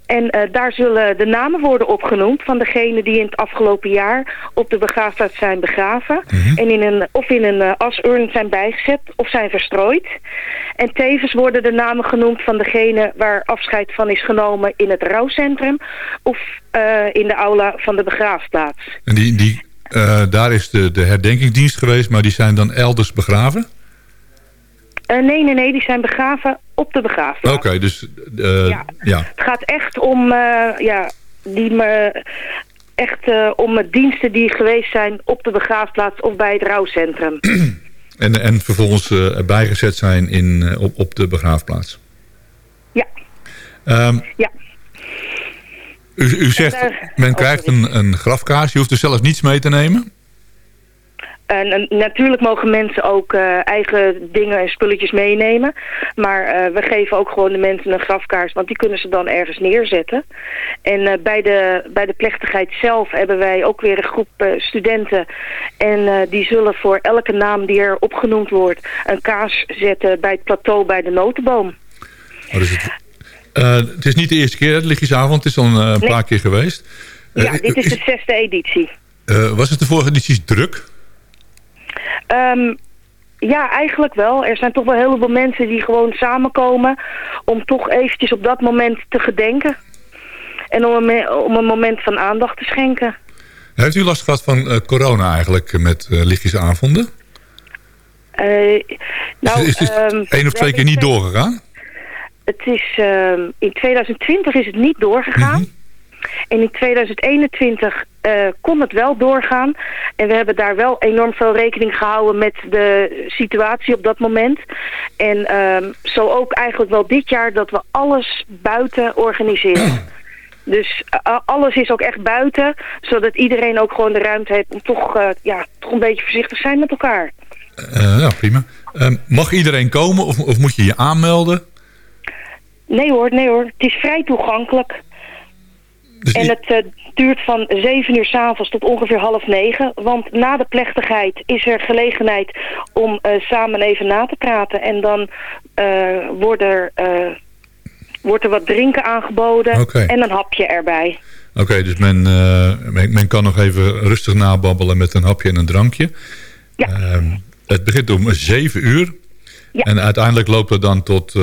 S12: En eh, daar zullen de namen worden opgenoemd van degenen die in het afgelopen jaar op de begraafplaats zijn begraven. En in een, of in een eh, asurn zijn bijgezet of zijn verstrooid. En tevens worden de namen genoemd van degene waar afscheid van is genomen in het rouwcentrum of in de aula van de begraafplaats.
S4: En die, die, eh, daar is de, de herdenkingsdienst geweest, maar die zijn dan elders begraven?
S12: Eh, nee, nee, nee, die zijn begraven op de begraafplaats.
S4: Oké, dus eh,
S12: Ja.
S4: ja.
S12: Het gaat echt om, ja, die me, echt om diensten die geweest zijn op de begraafplaats of bij het rouwcentrum.
S4: En, en vervolgens bijgezet zijn in, op, op de begraafplaats.
S12: Ja.
S4: Ehm,
S12: Ja.
S4: U, u zegt,
S12: daar-
S4: men
S12: oh,
S4: krijgt een, een grafkaars. Je hoeft er zelfs niets mee te nemen.
S12: En, en natuurlijk mogen mensen ook eh, eigen dingen en spulletjes meenemen. Maar eh, we geven ook gewoon de mensen een grafkaars, want die kunnen ze dan ergens neerzetten. En eh, bij, de, bij de plechtigheid zelf hebben wij ook weer een groep eh, studenten. En eh, die zullen voor elke naam die er opgenoemd wordt een kaars zetten bij het plateau bij de notenboom.
S4: Oh, dus het, eh, het is niet de eerste keer, het lichtjesavond. Het is al een, eh,
S12: Nee.
S4: paar keer geweest. Eh,
S12: Ja, dit is de zesde editie.
S4: eh, was het de vorige edities druk?
S12: Ehm, ja, eigenlijk wel. Er zijn toch wel een heleboel mensen die gewoon samenkomen om toch eventjes op dat moment te gedenken. En om een, om een moment van aandacht te schenken.
S4: Heeft u last gehad van eh, corona eigenlijk eh, met eh lichtjesavonden?
S12: Eh, nou,
S4: is het
S12: ehm,
S4: één of
S12: we
S4: twee keer niet doorgegaan?
S12: Het is, ehm, in 2020 is het niet doorgegaan. En in 2021 eh, kon het wel doorgaan. En we hebben daar wel enorm veel rekening gehouden met de situatie op dat moment. En ehm, zo ook eigenlijk wel dit jaar dat we alles buiten organiseren. Dus eh, alles is ook echt buiten, zodat iedereen ook gewoon de ruimte heeft om toch, eh, ja, toch een beetje voorzichtig te zijn met elkaar.
S4: Ja, prima. Ehm, mag iedereen komen of, of moet je je aanmelden?
S13: Nee hoor, nee hoor. Het is vrij toegankelijk.
S4: Dus
S13: en het eh, duurt van 7 uur s'avonds tot ongeveer half negen. Want na de plechtigheid is er gelegenheid om eh, samen even na te praten. En dan eh, wordt, er, wordt er wat drinken aangeboden en een hapje erbij.
S4: Oké, dus men, men, men kan nog even rustig nababbelen met een hapje en een drankje. Ehm, het begint om 7 uur. En uiteindelijk loopt het dan tot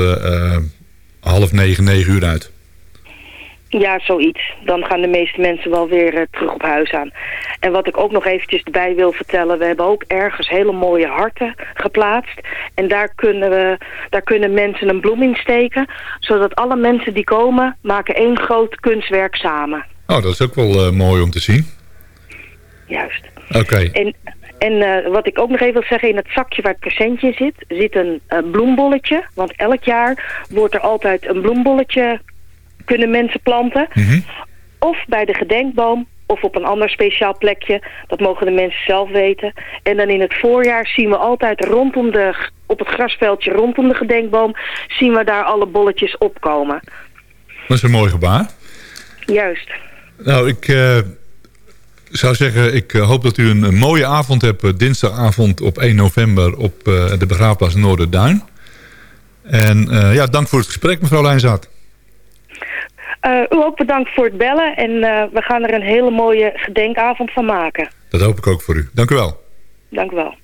S4: half negen, negen uur uit.
S13: Ja, zoiets. Dan gaan de meeste mensen wel weer eh, terug op huis aan. En wat ik ook nog eventjes erbij wil vertellen... we hebben ook ergens hele mooie harten geplaatst. En daar kunnen, we, daar kunnen mensen een bloem in steken... zodat alle mensen die komen maken één groot kunstwerk samen.
S4: Oh, dat is ook wel eh, mooi om te zien.
S13: Juist.
S4: Oké.
S13: En, en eh, wat ik ook nog even wil zeggen, in het zakje waar het presentje in zit, zit een eh, bloembolletje. Want elk jaar wordt er altijd een bloembolletje kunnen mensen planten. Of bij de gedenkboom, of op een ander speciaal plekje. Dat mogen de mensen zelf weten. En dan in het voorjaar zien we altijd rondom de, op het grasveldje rondom de gedenkboom, zien we daar alle bolletjes opkomen.
S4: Dat is een mooi gebaar.
S13: Juist.
S4: Nou, ik eh, zou zeggen, ik eh, hoop dat u een, een mooie avond hebt. eh, dinsdagavond op 1 november op eh, de begraafplaats Noorderduin. En ja, dank voor het gesprek, mevrouw Lijnzaad.
S13: U ook bedankt voor het bellen en we gaan er een hele mooie gedenkavond van maken.
S4: Dat hoop ik ook voor u. Dank u wel.
S13: Dank u wel.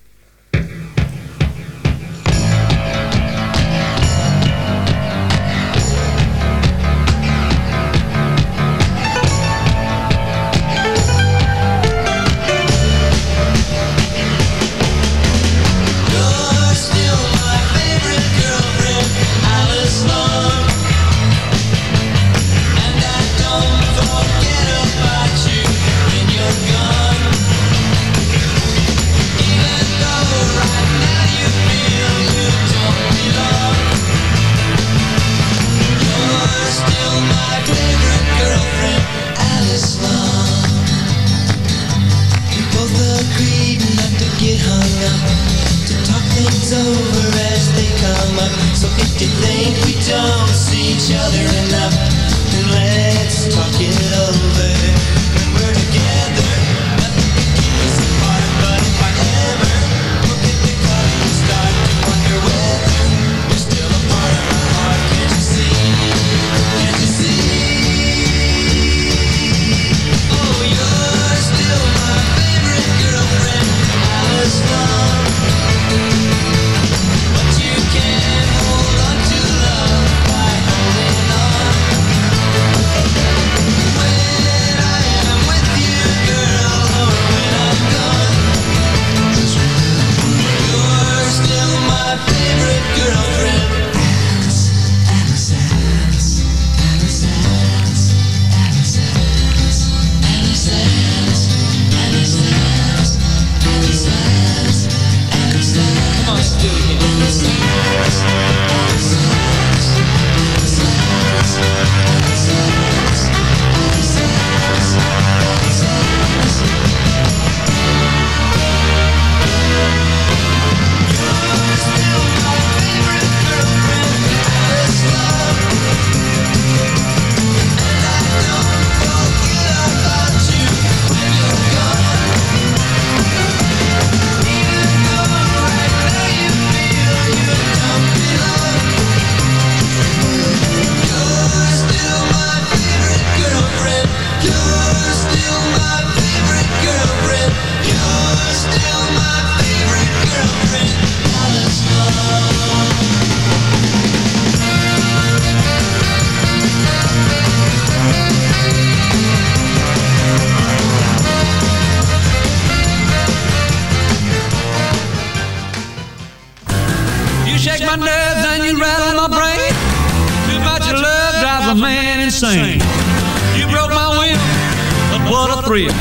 S14: thrill.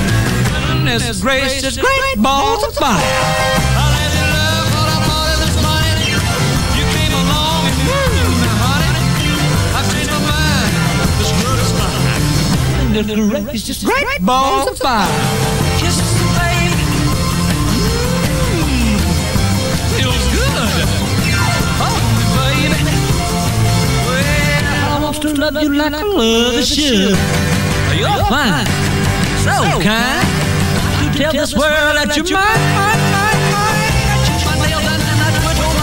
S14: Goodness gracious, great balls of fire. little red is just great, balls, of fire. Kisses baby. Mmm. Feels good. Oh, baby. Well, I want to love you like I love you should. You're fine. So kind. To tell this world that you're mine, mine, mine, mine. I chew my nails and then I twitch on